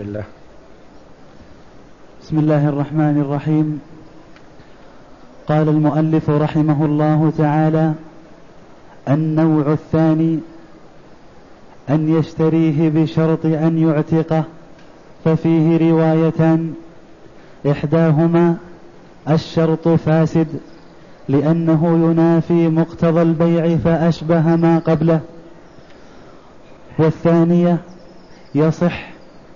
بالله بسم الله الرحمن الرحيم. قال المؤلف رحمه الله تعالى النوع الثاني أن يشتريه بشرط أن يعتقه ففيه روايتان إحداهما الشرط فاسد لأنه ينافي مقتضى البيع فأشبه ما قبله. والثانية يصح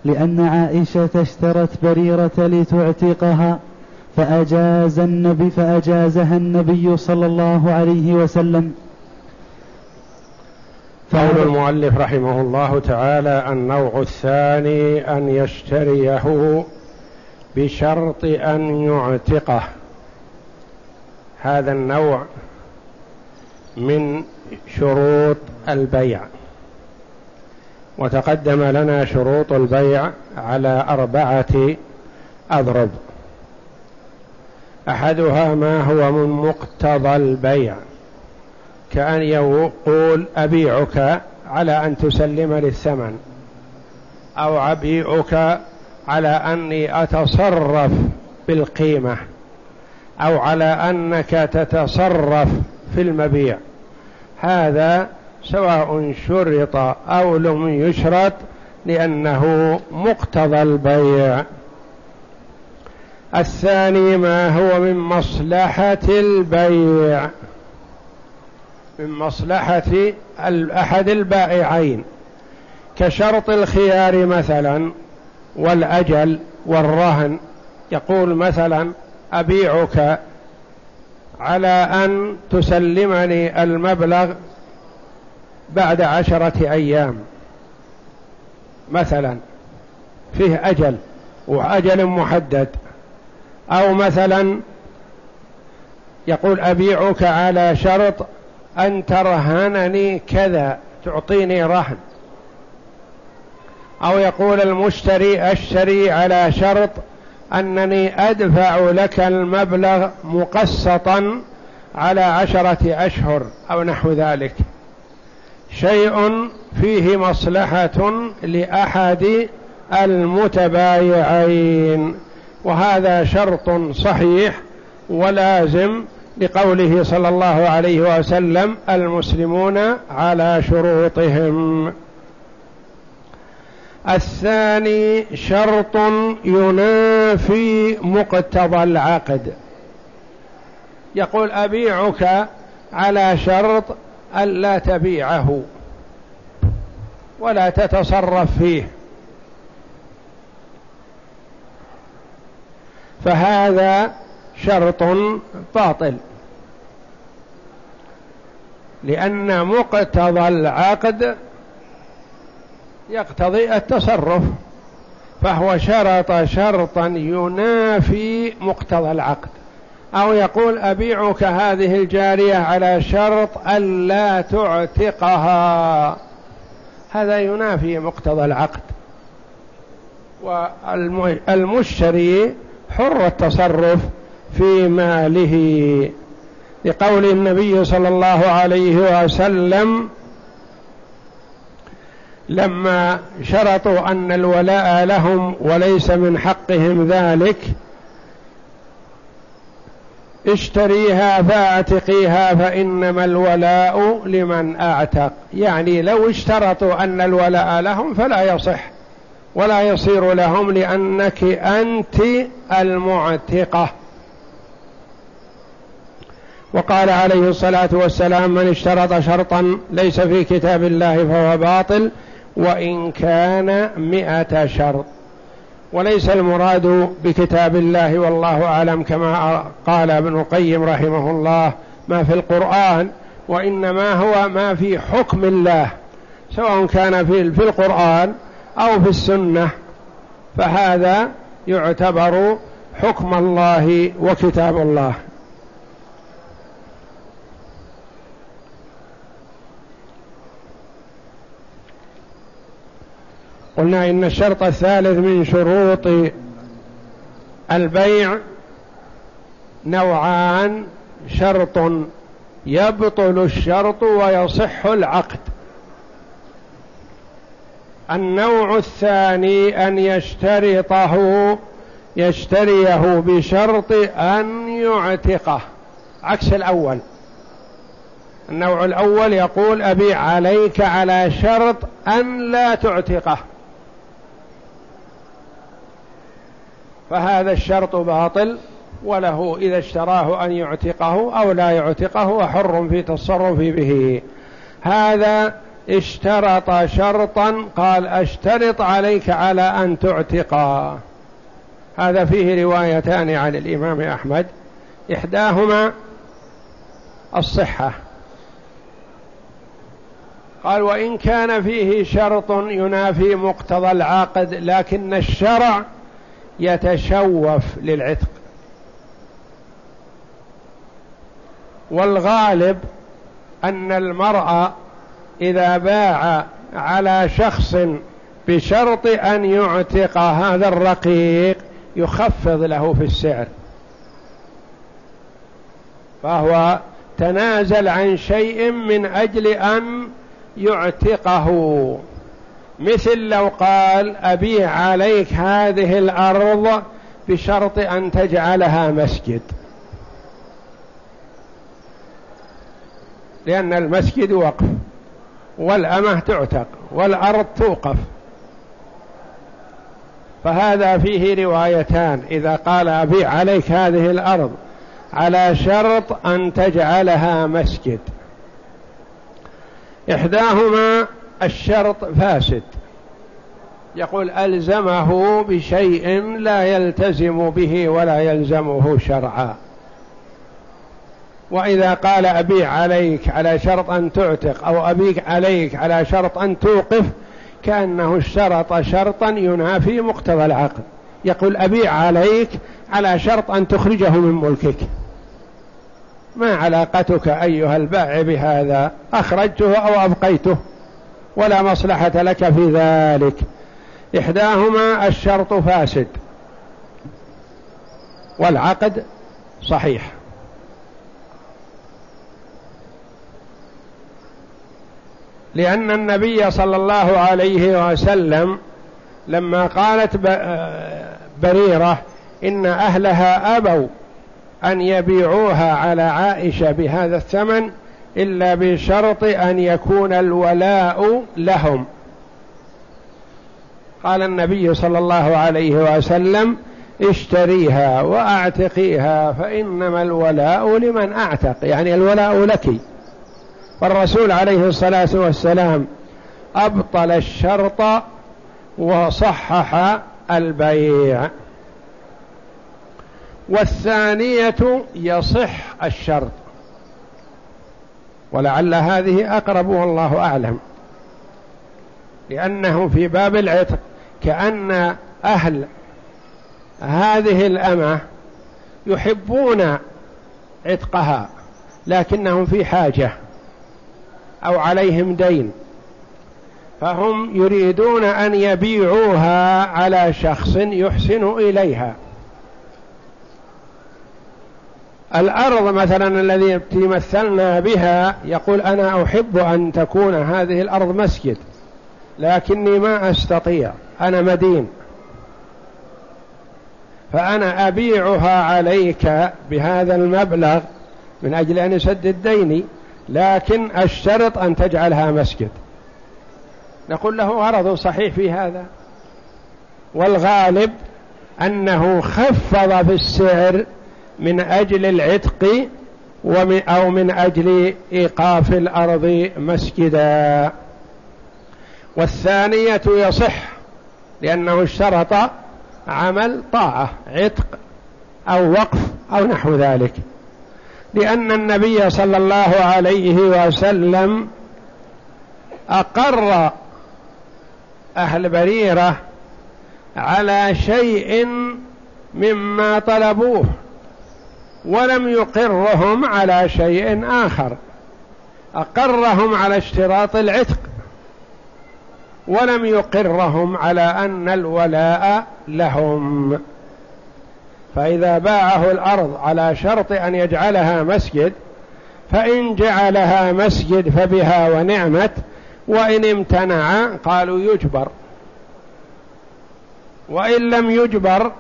لأن عائشة اشترت بريرة لتعتقها فأجاز النبي فأجازها النبي صلى الله عليه وسلم. قول المؤلف رحمه الله تعالى النوع الثاني أن يشتريه بشرط أن يعتقه. هذا النوع من شروط البيع. وتقدم لنا شروط البيع على أربعة أضرب. أحدها ما هو من مقتضى البيع كأن يقول أبيعك على أن تسلم للثمن أو أبيعك على أني أتصرف بالقيمة أو على أنك تتصرف في المبيع. هذا سواء شرط أو لم يشرط لأنه مقتضى البيع. الثاني ما هو من مصلحة البيع. من مصلحة أحد البائعين. كشرط الخيار مثلا والأجل والرهن. يقول مثلا أبيعك على أن تسلمني المبلغ بعد عشرة أيام. مثلا فيه أجل وأجل محدد. أو مثلا يقول أبيعك على شرط أن ترهنني كذا تعطيني رهن. أو يقول المشتري أشتري على شرط أنني أدفع لك المبلغ مقسطا على عشرة أشهر أو نحو ذلك. شيء فيه مصلحة لأحد المتبايعين وهذا شرط صحيح ولازم لقوله صلى الله عليه وسلم المسلمون على شروطهم. الثاني شرط ينافي مقتضى العقد. يقول أبيعك على شرط ألا تبيعه ولا تتصرف فيه. فهذا شرط باطل. لأن مقتضى العقد يقتضي التصرف. فهو شرط شرطا ينافي مقتضى العقد. أو يقول أبيعك هذه الجارية على شرط ألا تعتقها. هذا ينافي مقتضى العقد. والمشتري حر التصرف في ماله. لقول النبي صلى الله عليه وسلم لما شرطوا أن الولاء لهم وليس من حقهم ذلك اشتريها فاعتقيها فإنما الولاء لمن أعتق. يعني لو اشترطوا أن الولاء لهم فلا يصح ولا يصير لهم لأنك أنت المعتقة. وقال عليه الصلاة والسلام من اشترط شرطا ليس في كتاب الله فهو باطل وإن كان مئة شرط. وليس المراد بكتاب الله والله أعلم كما قال ابن القيم رحمه الله ما في القرآن وإنما هو ما في حكم الله سواء كان في, القرآن أو في السنة فهذا يعتبر حكم الله وكتاب الله قلنا إن الشرط الثالث من شروط البيع نوعان شرط يبطل الشرط ويصح العقد. النوع الثاني أن يشترطه يشتريه بشرط أن يعتقه. عكس الأول. النوع الأول يقول أبيع عليك على شرط أن لا تعتقه. فهذا الشرط باطل وله إذا اشتراه أن يعتقه أو لا يعتقه وحر في تصرف به. هذا اشترط شرطا قال أشترط عليك على أن تعتقا. هذا فيه روايتان عن الإمام أحمد. إحداهما الصحة. قال وإن كان فيه شرط ينافي مقتضى العقد لكن الشرع يتشوف للعتق. والغالب أن المرأة إذا باع على شخص بشرط أن يعتق هذا الرقيق يخفض له في السعر. فهو تنازل عن شيء من أجل أن يعتقه. مثل لو قال أبيع عليك هذه الأرض بشرط أن تجعلها مسجد. لأن المسجد وقف والأمة تعتق والأرض توقف. فهذا فيه روايتان. إذا قال أبيع عليك هذه الأرض على شرط أن تجعلها مسجد. إحداهما الشرط فاسد. يقول ألزمه بشيء لا يلتزم به ولا يلزمه شرعا. وإذا قال أبيع عليك على شرط أن تعتق أو أبيك عليك على شرط أن توقف كأنه اشترط شرطا ينافي مقتضى العقد يقول أبيع عليك على شرط أن تخرجه من ملكك. ما علاقتك أيها البائع بهذا؟ أخرجته أو أبقيته؟ ولا مصلحة لك في ذلك. إحداهما الشرط فاسد. والعقد صحيح. لأن النبي صلى الله عليه وسلم لما قالت بريرة إن أهلها أبوا أن يبيعوها على عائشة بهذا الثمن إلا بشرط أن يكون الولاء لهم. قال النبي صلى الله عليه وسلم اشتريها وأعتقيها فإنما الولاء لمن أعتق. يعني الولاء لك. والرسول عليه الصلاة والسلام أبطل الشرط وصحح البيع. والثانية يصح الشرط. ولعل هذه أقرب والله أعلم. لأنه في باب العتق كأن أهل هذه الأمة يحبون عتقها لكنهم في حاجة أو عليهم دين. فهم يريدون أن يبيعوها على شخص يحسن إليها. الأرض مثلا الذي مثلنا بها يقول أنا أحب أن تكون هذه الأرض مسجد لكني ما أستطيع أنا مدين. فأنا أبيعها عليك بهذا المبلغ من أجل أن يسدد ديني لكن الشرط أن تجعلها مسجد. نقول له غرض صحيح في هذا؟ والغالب أنه خفض في السعر من أجل العتق أو من أجل إيقاف الأرض مسجدا. والثانية يصح لأنه اشترط عمل طاعة عتق أو وقف أو نحو ذلك. لأن النبي صلى الله عليه وسلم أقر أهل بريرة على شيء مما طلبوه. ولم يقرهم على شيء آخر. أقرهم على اشتراط العتق ولم يقرهم على أن الولاء لهم. فإذا باعه الأرض على شرط أن يجعلها مسجد فإن جعلها مسجد فبها ونعمت وإن امتنع قالوا يجبر. وإن لم يجبر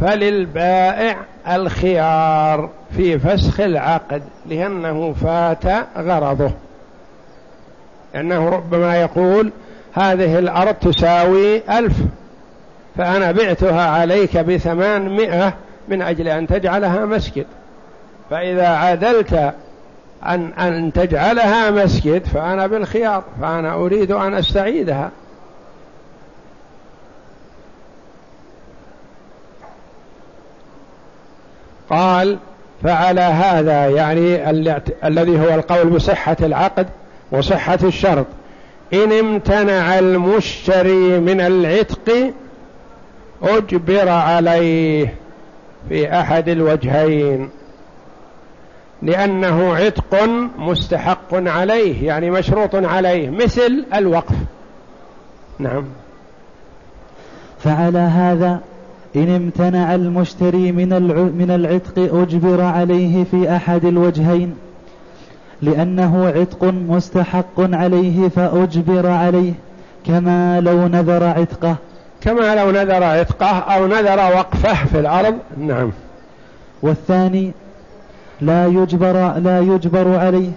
فللبائع الخيار في فسخ العقد لأنه فات غرضه. لأنه ربما يقول هذه الأرض تساوي ألف فأنا بعتها عليك بثمانمائة من أجل أن تجعلها مسجد. فإذا عدلت أن, أن تجعلها مسجد فأنا بالخيار فأنا أريد أن أستعيدها. قال فعلى هذا يعني الذي هو القول بصحة العقد وصحة الشرط. إن امتنع المشتري من العتق أجبر عليه في أحد الوجهين لأنه عتق مستحق عليه يعني مشروط عليه مثل الوقف. نعم. فعلى هذا إن امتنع المشتري من من العتق أجبر عليه في أحد الوجهين لأنه عتق مستحق عليه فأجبر عليه كما لو نذر عتقه. كما لو نذر عتقه أو نذر وقفه في الأرض. نعم. والثاني لا يجبر لا يجبر عليه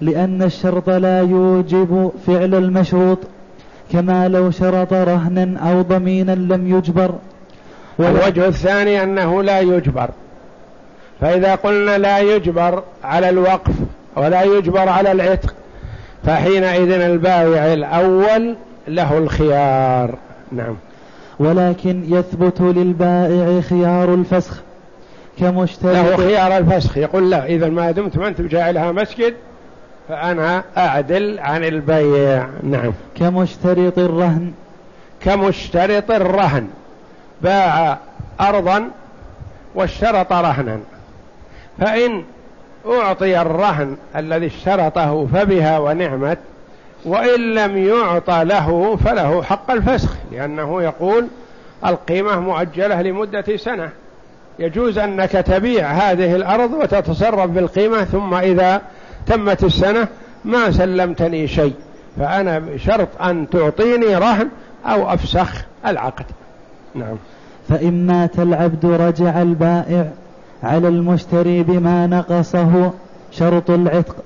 لأن الشرط لا يوجب فعل المشروط كما لو شرط رهنا أو ضمينا لم يجبر. والوجه الثاني أنه لا يجبر. فإذا قلنا لا يجبر على الوقف ولا يجبر على العتق فحينئذ البائع الأول له الخيار. نعم. ولكن يثبت للبائع خيار الفسخ كمشتري له خيار الفسخ. يقول لا إذا ما دمت ما أنت جاعلها مسجد فأنا أعدل عن البيع. نعم. كمشترط الرهن كمشترط الرهن باع أرضا واشترط رهنا. فإن أعطي الرهن الذي اشترطه فبها ونعمت وإن لم يعطى له فله حق الفسخ لأنه يقول القيمة مؤجلة لمدة سنة. يجوز أنك تبيع هذه الأرض وتتصرف بالقيمة ثم إذا تمت السنة ما سلمتني شيء فأنا شرط أن تعطيني رهن أو أفسخ العقد. نعم. فإن مات العبد رجع البائع على المشتري بما نقصه شرط العتق.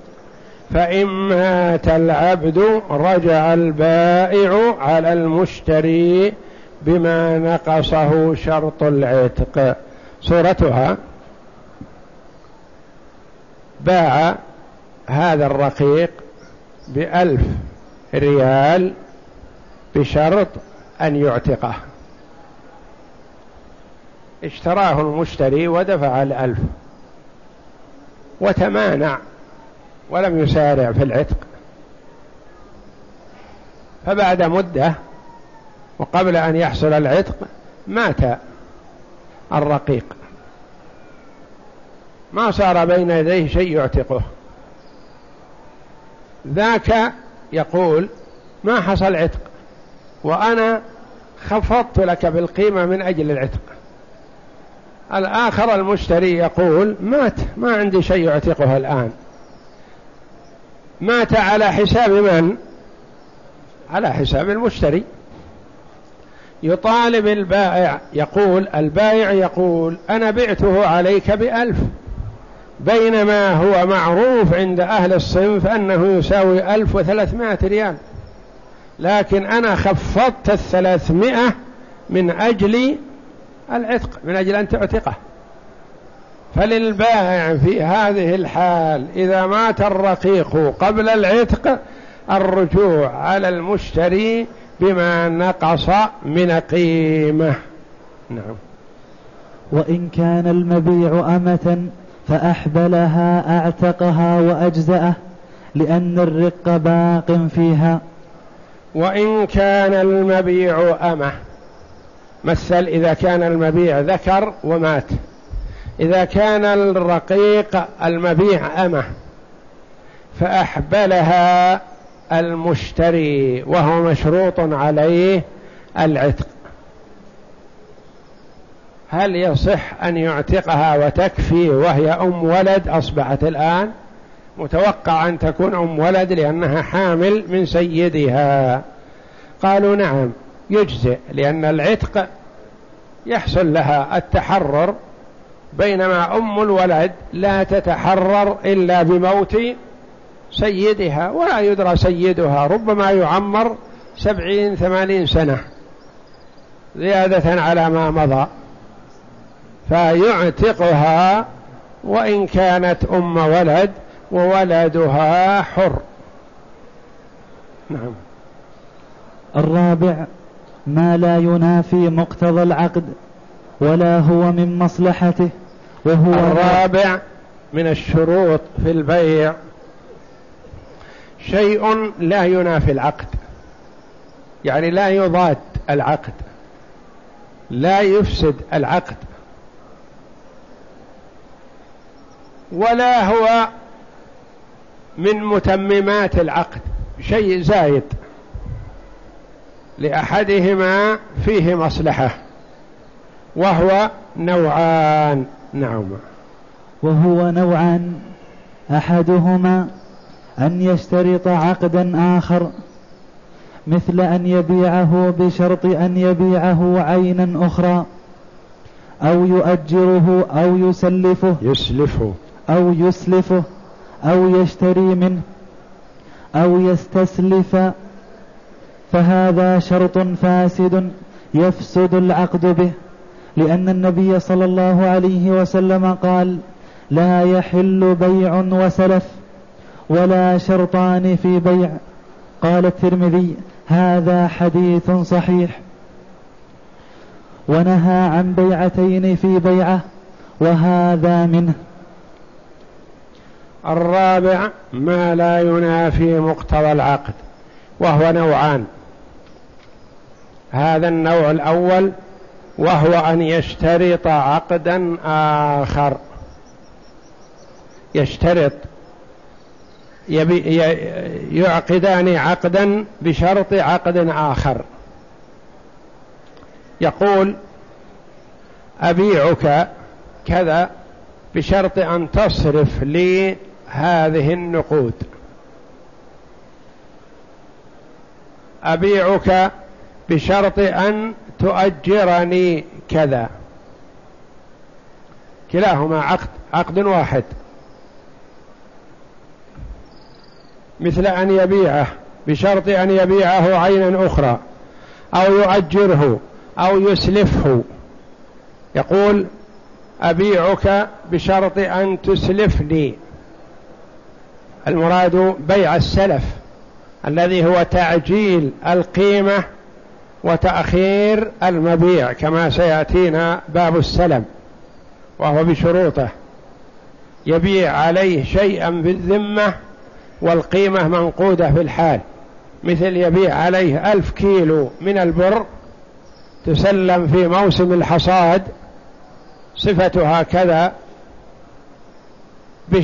فإن مات العبد رجع البائع على المشتري بما نقصه شرط العتق. صورتها باع هذا الرقيق بألف ريال بشرط أن يعتقه. اشتراه المشتري ودفع الألف وتمانع ولم يسارع في العتق. فبعد مدة وقبل أن يحصل العتق مات الرقيق. ما صار بين يديه شيء يعتقه. ذاك يقول ما حصل عتق وأنا خفضت لك بالقيمة من أجل العتق. الآخر المشتري يقول مات ما عندي شيء يعتقه الآن. مات على حساب من؟ على حساب المشتري. يطالب البائع يقول البائع يقول أنا بعته عليك بألف. بينما هو معروف عند أهل الصنف أنه يساوي ألف وثلاثمائة ريال. لكن أنا خفضت الثلاثمائة من أجل العتق من أجل أن تعتقه. فللبائع في هذه الحال إذا مات الرقيق قبل العتق الرجوع على المشتري بما نقص من قيمة. نعم. وإن كان المبيع أمة فأحبلها أعتقها وأجزأه لأن الرق باق فيها. وإن كان المبيع أمة مثل إذا كان المبيع ذكر ومات. إذا كان الرقيق المبيع أمه فأحبلها المشتري وهو مشروط عليه العتق. هل يصح أن يعتقها وتكفي وهي أم ولد؟ أصبحت الآن متوقع أن تكون أم ولد لأنها حامل من سيدها. قالوا نعم يجزئ لأن العتق يحصل لها التحرر بينما أم الولد لا تتحرر إلا بموت سيدها ولا يدرى سيدها ربما يعمر سبعين ثمانين سنة زيادة على ما مضى. فيعتقها وإن كانت أم ولد وولدها حر. نعم. الرابع ما لا ينافي مقتضى العقد ولا هو من مصلحته وهو الرابع من الشروط في البيع. شيء لا ينافي العقد يعني لا يضاد العقد لا يفسد العقد ولا هو من متممات العقد شيء زايد. لأحدهما فيه مصلحة وهو نوعان. نعم. وهو نوعان. أحدهما أن يشترط عقدا آخر مثل أن يبيعه بشرط أن يبيعه عينا أخرى أو يؤجره أو يسلفه يسلفه. أو يسلفه أو يشتري منه أو يستسلف فهذا شرط فاسد يفسد العقد به لأن النبي صلى الله عليه وسلم قال لا يحل بيع وسلف ولا شرطان في بيع قال الترمذي هذا حديث صحيح ونهى عن بيعتين في بيعة وهذا منه. الرابع ما لا ينافي مقتضى العقد وهو نوعان هذا النوع الأول وهو أن يشترط عقدا آخر. يشترط. يعقدان عقدا بشرط عقد آخر. يقول أبيعك كذا بشرط أن تصرف لي هذه النقود. أبيعك بشرط أن تؤجرني كذا. كلاهما عقد عقد واحد. مثل أن يبيعه بشرط أن يبيعه عينا أخرى أو يؤجره أو يسلفه. يقول أبيعك بشرط أن تسلفني. المراد بيع السلف الذي هو تعجيل القيمة وتأخير المبيع كما سيأتينا باب السلم وهو بشروطه. يبيع عليه شيئا بالذمة والقيمة منقودة في الحال. مثل يبيع عليه ألف كيلو من البر تسلم في موسم الحصاد صفتها كذا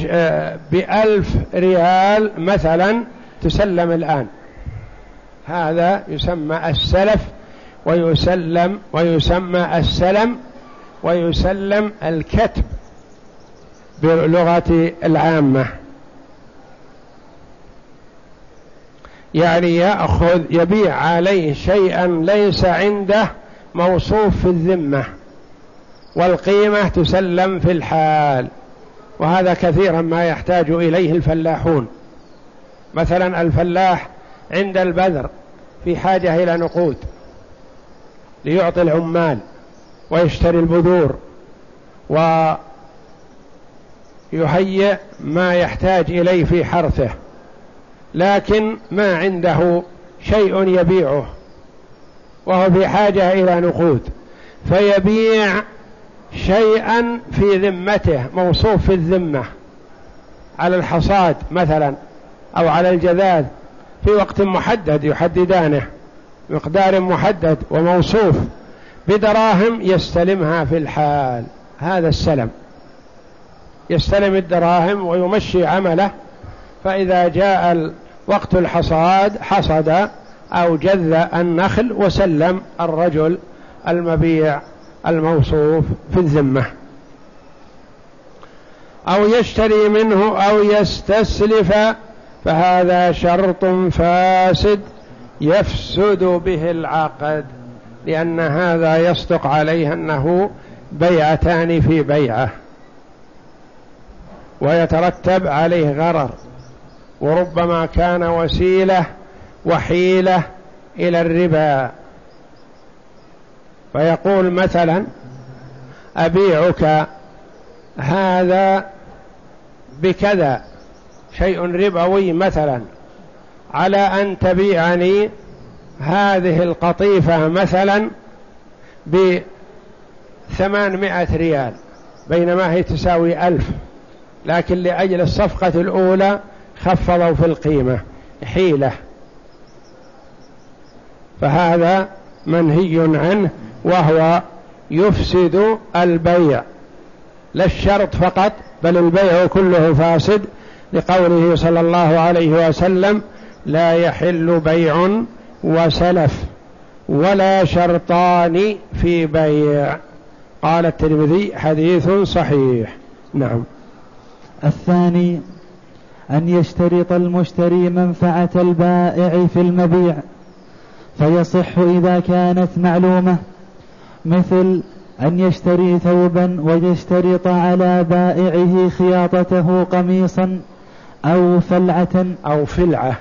آه، بألف ريال مثلا تسلم الآن. هذا يسمى السلف ويسلم ويسمى السلم ويسلم الكتب بلغة العامة. يعني يأخذ يبيع عليه شيئا ليس عنده موصوف في الذمة والقيمة تسلم في الحال وهذا كثيرا ما يحتاج إليه الفلاحون. مثلا الفلاح عند البذر في حاجة إلى نقود ليعطي العمال ويشتري البذور ويهيئ ما يحتاج إليه في حرثه لكن ما عنده شيء يبيعه وهو في حاجة إلى نقود فيبيع شيئا في ذمته موصوف في الذمة على الحصاد مثلا أو على الجذاذ في وقت محدد يحددانه مقدار محدد وموصوف بدراهم يستلمها في الحال. هذا السلم. يستلم الدراهم ويمشي عمله فإذا جاء وقت الحصاد حصد أو جذ النخل وسلم الرجل المبيع الموصوف في الذمة. أو يشتري منه أو يستسلف فهذا شرط فاسد يفسد به العقد لأن هذا يصدق عليه أنه بيعتان في بيعة ويترتب عليه غرر وربما كان وسيلة وحيلة إلى الربا. فيقول مثلا أبيعك هذا بكذا شيء ربوي مثلا على أن تبيعني هذه القطيفة مثلا بثمانمائة ريال بينما هي تساوي ألف لكن لأجل الصفقة الأولى خفضوا في القيمة حيلة. فهذا منهي عنه وهو يفسد البيع. لا الشرط فقط بل البيع كله فاسد. لقوله صلى الله عليه وسلم لا يحل بيع وسلف ولا شرطان في بيع. قال الترمذي حديث صحيح. نعم. الثاني أن يشترط المشتري منفعة البائع في المبيع فيصح إذا كانت معلومة مثل أن يشتري ثوبا ويشترط على بائعه خياطته قميصا أو فلعة أو فلعة.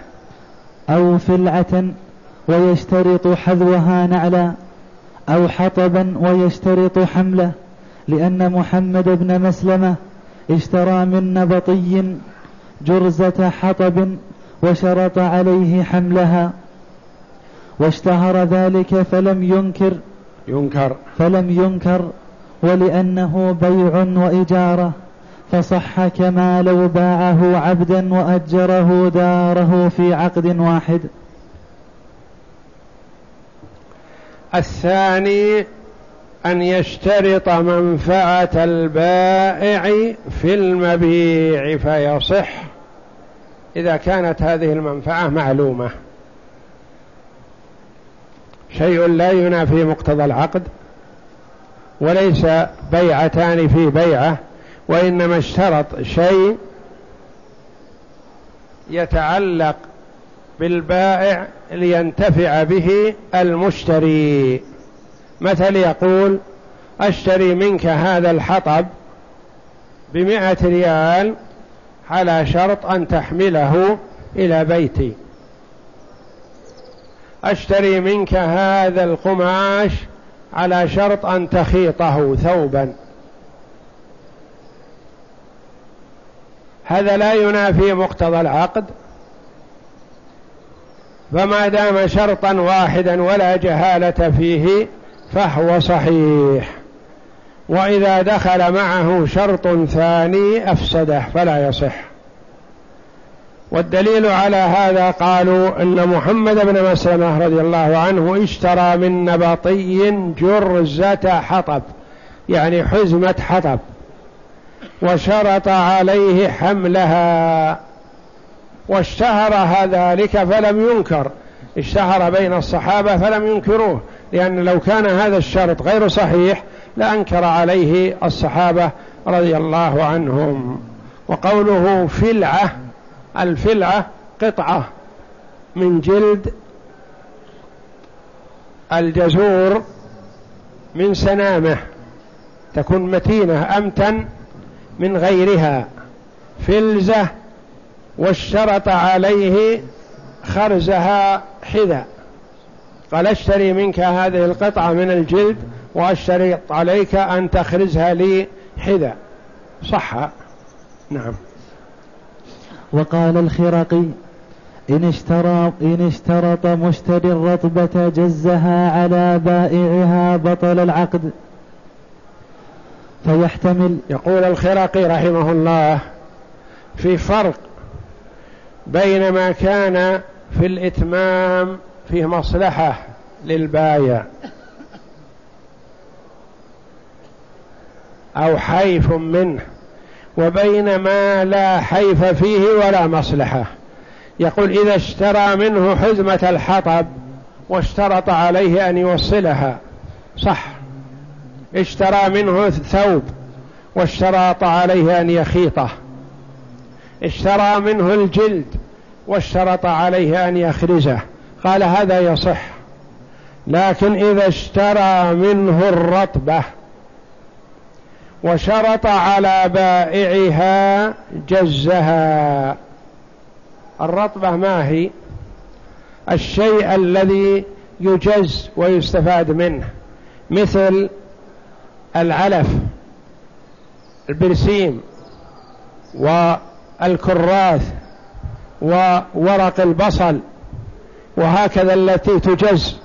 أو فلعة ويشترط حذوها نعلا أو حطبا ويشترط حمله لأن محمد بن مسلمة اشترى من نبطي جرزة حطب وشرط عليه حملها. واشتهر ذلك فلم ينكر ينكر. فلم ينكر ولأنه بيع وإجارة. فصح كما لو باعه عبدا وأجره داره في عقد واحد. الثاني أن يشترط منفعة البائع في المبيع فيصح. إذا كانت هذه المنفعة معلومة. شيء لا ينافي مقتضى العقد وليس بيعتان في بيعة. وإنما اشترط شيء يتعلق بالبائع لينتفع به المشتري. مثل يقول أشتري منك هذا الحطب بمئة ريال على شرط أن تحمله إلى بيتي. أشتري منك هذا القماش على شرط أن تخيطه ثوبا. هذا لا ينافي مقتضى العقد. فما دام شرطا واحدا ولا جهالة فيه فهو صحيح. وإذا دخل معه شرط ثاني أفسده فلا يصح. والدليل على هذا قالوا إن محمد بن مسلمة رضي الله عنه اشترى من نبطي جرزة حطب يعني حزمة حطب. وشرط عليه حملها. واشتهر ذلك فلم ينكر. اشتهر بين الصحابة فلم ينكروه لأن لو كان هذا الشرط غير صحيح لأنكر عليه الصحابة رضي الله عنهم. وقوله فلعة الفلعة قطعة من جلد الجزور من سنامة تكون متينة أمتن من غيرها. فلزة واشترط عليه خرزها حذا قال اشتري منك هذه القطعة من الجلد وأشترط عليك أن تخرزها لي حذا صح؟ نعم. وقال الخرقي إن, اشترى إن اشترط مشتري الرطبة جزها على بائعها بطل العقد. فيحتمل. يقول الخرقي رحمه الله في فرق بين ما كان في الإتمام فيه مصلحة للبايع أو حيف منه وبين ما لا حيف فيه ولا مصلحة. يقول إذا اشترى منه حزمة الحطب واشترط عليه أن يوصلها صح. اشترى منه ثوب واشترط عليه أن يخيطه. اشترى منه الجلد واشترط عليه أن يخرزه قال هذا يصح. لكن إذا اشترى منه الرطبة وشرط على بائعها جزها. الرطبة ما هي؟ الشيء الذي يجز ويستفاد منه. مثل العلف البرسيم والكراث وورق البصل وهكذا التي تجز.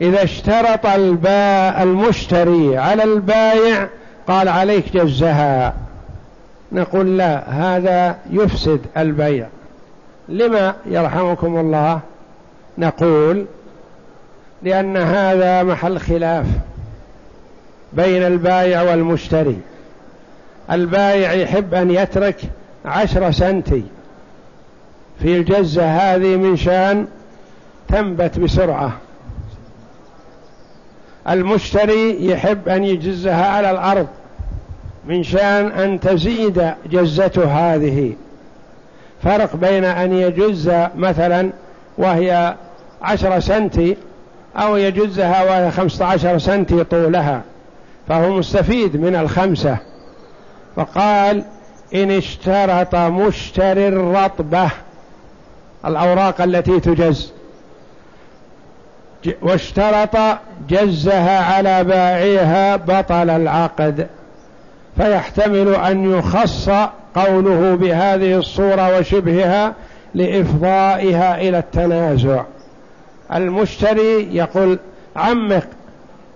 إذا اشترط الباء المشتري على البايع قال عليك جزها. نقول لا هذا يفسد البيع. لما يرحمكم الله؟ نقول لأن هذا محل خلاف. بين البايع والمشتري. البايع يحب أن يترك عشر سنتي في الجزة هذه من شان تنبت بسرعة. المشتري يحب أن يجزها على الأرض من شان أن تزيد جزته هذه. فرق بين أن يجز مثلا وهي عشر سنتي أو يجزها وهي خمسة عشر سنتي طولها. فهو مستفيد من الخمسة. فقال إن اشترط مشتري الرطبة الأوراق التي تجز. واشترط جزها على بائعها بطل العقد. فيحتمل أن يخص قوله بهذه الصورة وشبهها لإفضائها إلى التنازع. المشتري يقول عمق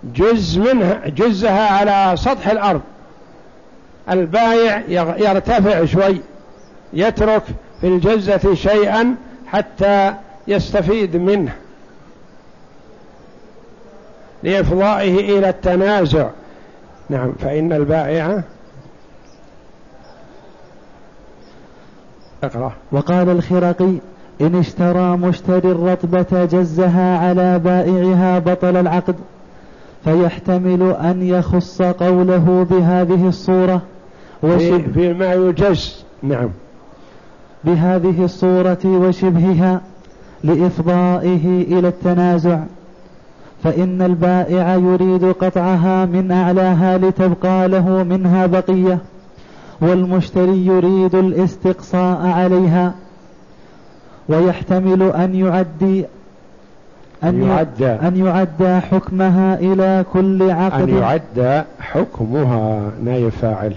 جز منها جزها على سطح الأرض. البايع يرتفع شوي يترك في الجزة شيئا حتى يستفيد منه. لإفضائه إلى التنازع. نعم فإن البائع اقرأ. وقال الخرقي إن اشترى مشتري الرطبة جزها على بائعها بطل العقد. فيحتمل أن يخص قوله بهذه الصورة فيما يجز نعم. بهذه الصورة وشبهها لإفضائه إلى التنازع فإن البائع يريد قطعها من أعلاها لتبقى له منها بقية والمشتري يريد الاستقصاء عليها ويحتمل أن يعدي أن يعدى أن يعدى حكمها إلى كل عقد. أن يعدى حكمها نايب فاعل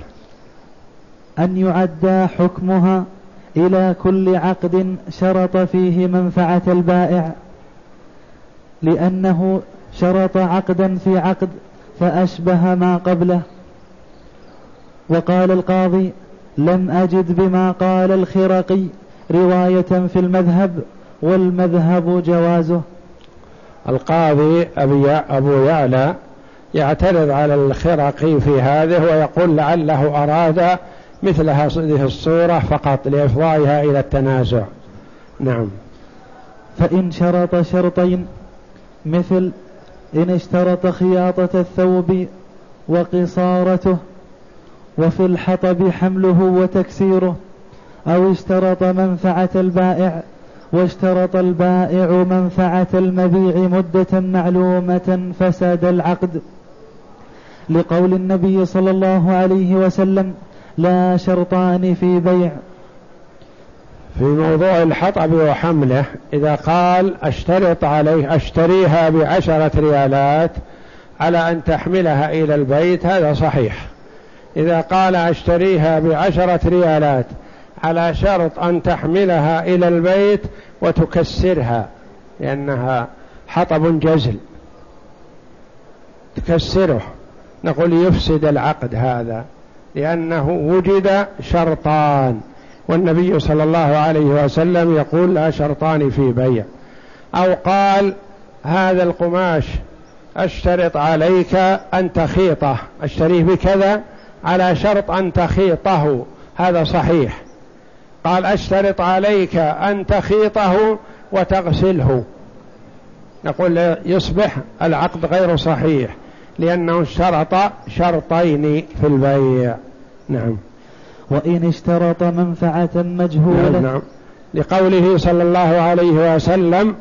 أن يعدى حكمها إلى كل عقد شرط فيه منفعة البائع. لأنه شرط عقدا في عقد فأشبه ما قبله. وقال القاضي لم أجد بما قال الخرقي رواية في المذهب والمذهب جوازه. القاضي أبي أبو يعلى يعترض على الخرقي في هذه ويقول لعله أراد مثل هذه الصورة فقط لإفضائها إلى التنازع. نعم. فإن شرط شرطين مثل إن اشترط خياطة الثوب وقصارته وفي الحطب حمله وتكسيره أو اشترط منفعة البائع واشترط البائع منفعة المبيع مدة معلومة فساد العقد. لقول النبي صلى الله عليه وسلم لا شرطان في بيع. في موضوع الحطب وحمله إذا قال أشترط عليه أشتريها بعشرة ريالات على أن تحملها إلى البيت هذا صحيح. إذا قال أشتريها بعشرة ريالات على شرط أن تحملها إلى البيت وتكسرها لأنها حطب جزل. تكسره. نقول يفسد العقد هذا لأنه وجد شرطان. والنبي صلى الله عليه وسلم يقول لا شرطان في بيع. أو قال هذا القماش أشترط عليك أن تخيطه. أشتريه بكذا؟ على شرط أن تخيطه. هذا صحيح. قال أشترط عليك أن تخيطه وتغسله. نقول يصبح العقد غير صحيح لأنه اشترط شرطين في البيع. نعم. وإن اشترط منفعة مجهولة. نعم, نعم. لقوله صلى الله عليه وسلم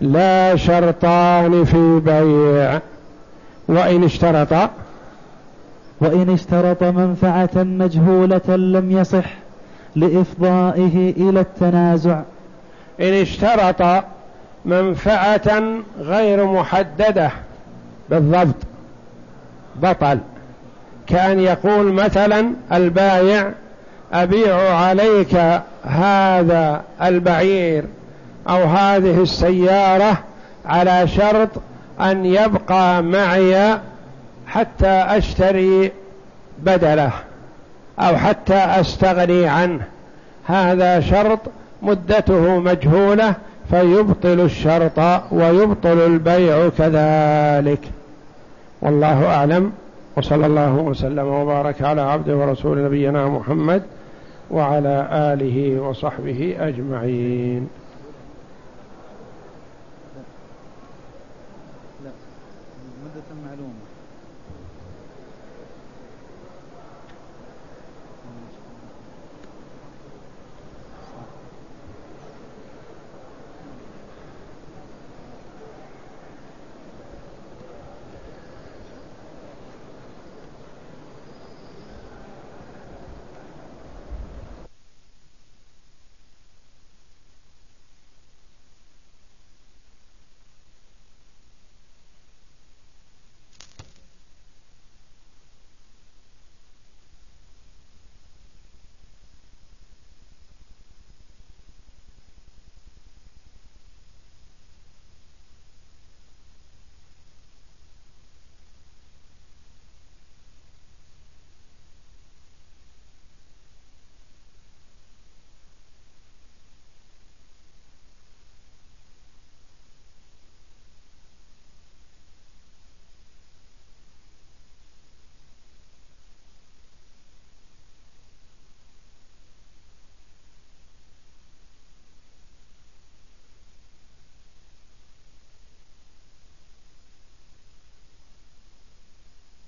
لا شرطان في بيع. وإن اشترط؟ وإن اشترط منفعة مجهولة لم يصح. لإفضائه إلى التنازع. إن اشترط منفعة غير محددة. بالضبط. بطل. كأن يقول مثلا البايع أبيع عليك هذا البعير أو هذه السيارة على شرط أن يبقى معي حتى أشتري بدله. أو حتى أستغني عنه. هذا شرط مدته مجهولة فيبطل الشرط ويبطل البيع كذلك. والله أعلم. وصلى الله وسلم وبارك على عبده ورسول نبينا محمد وعلى آله وصحبه أجمعين.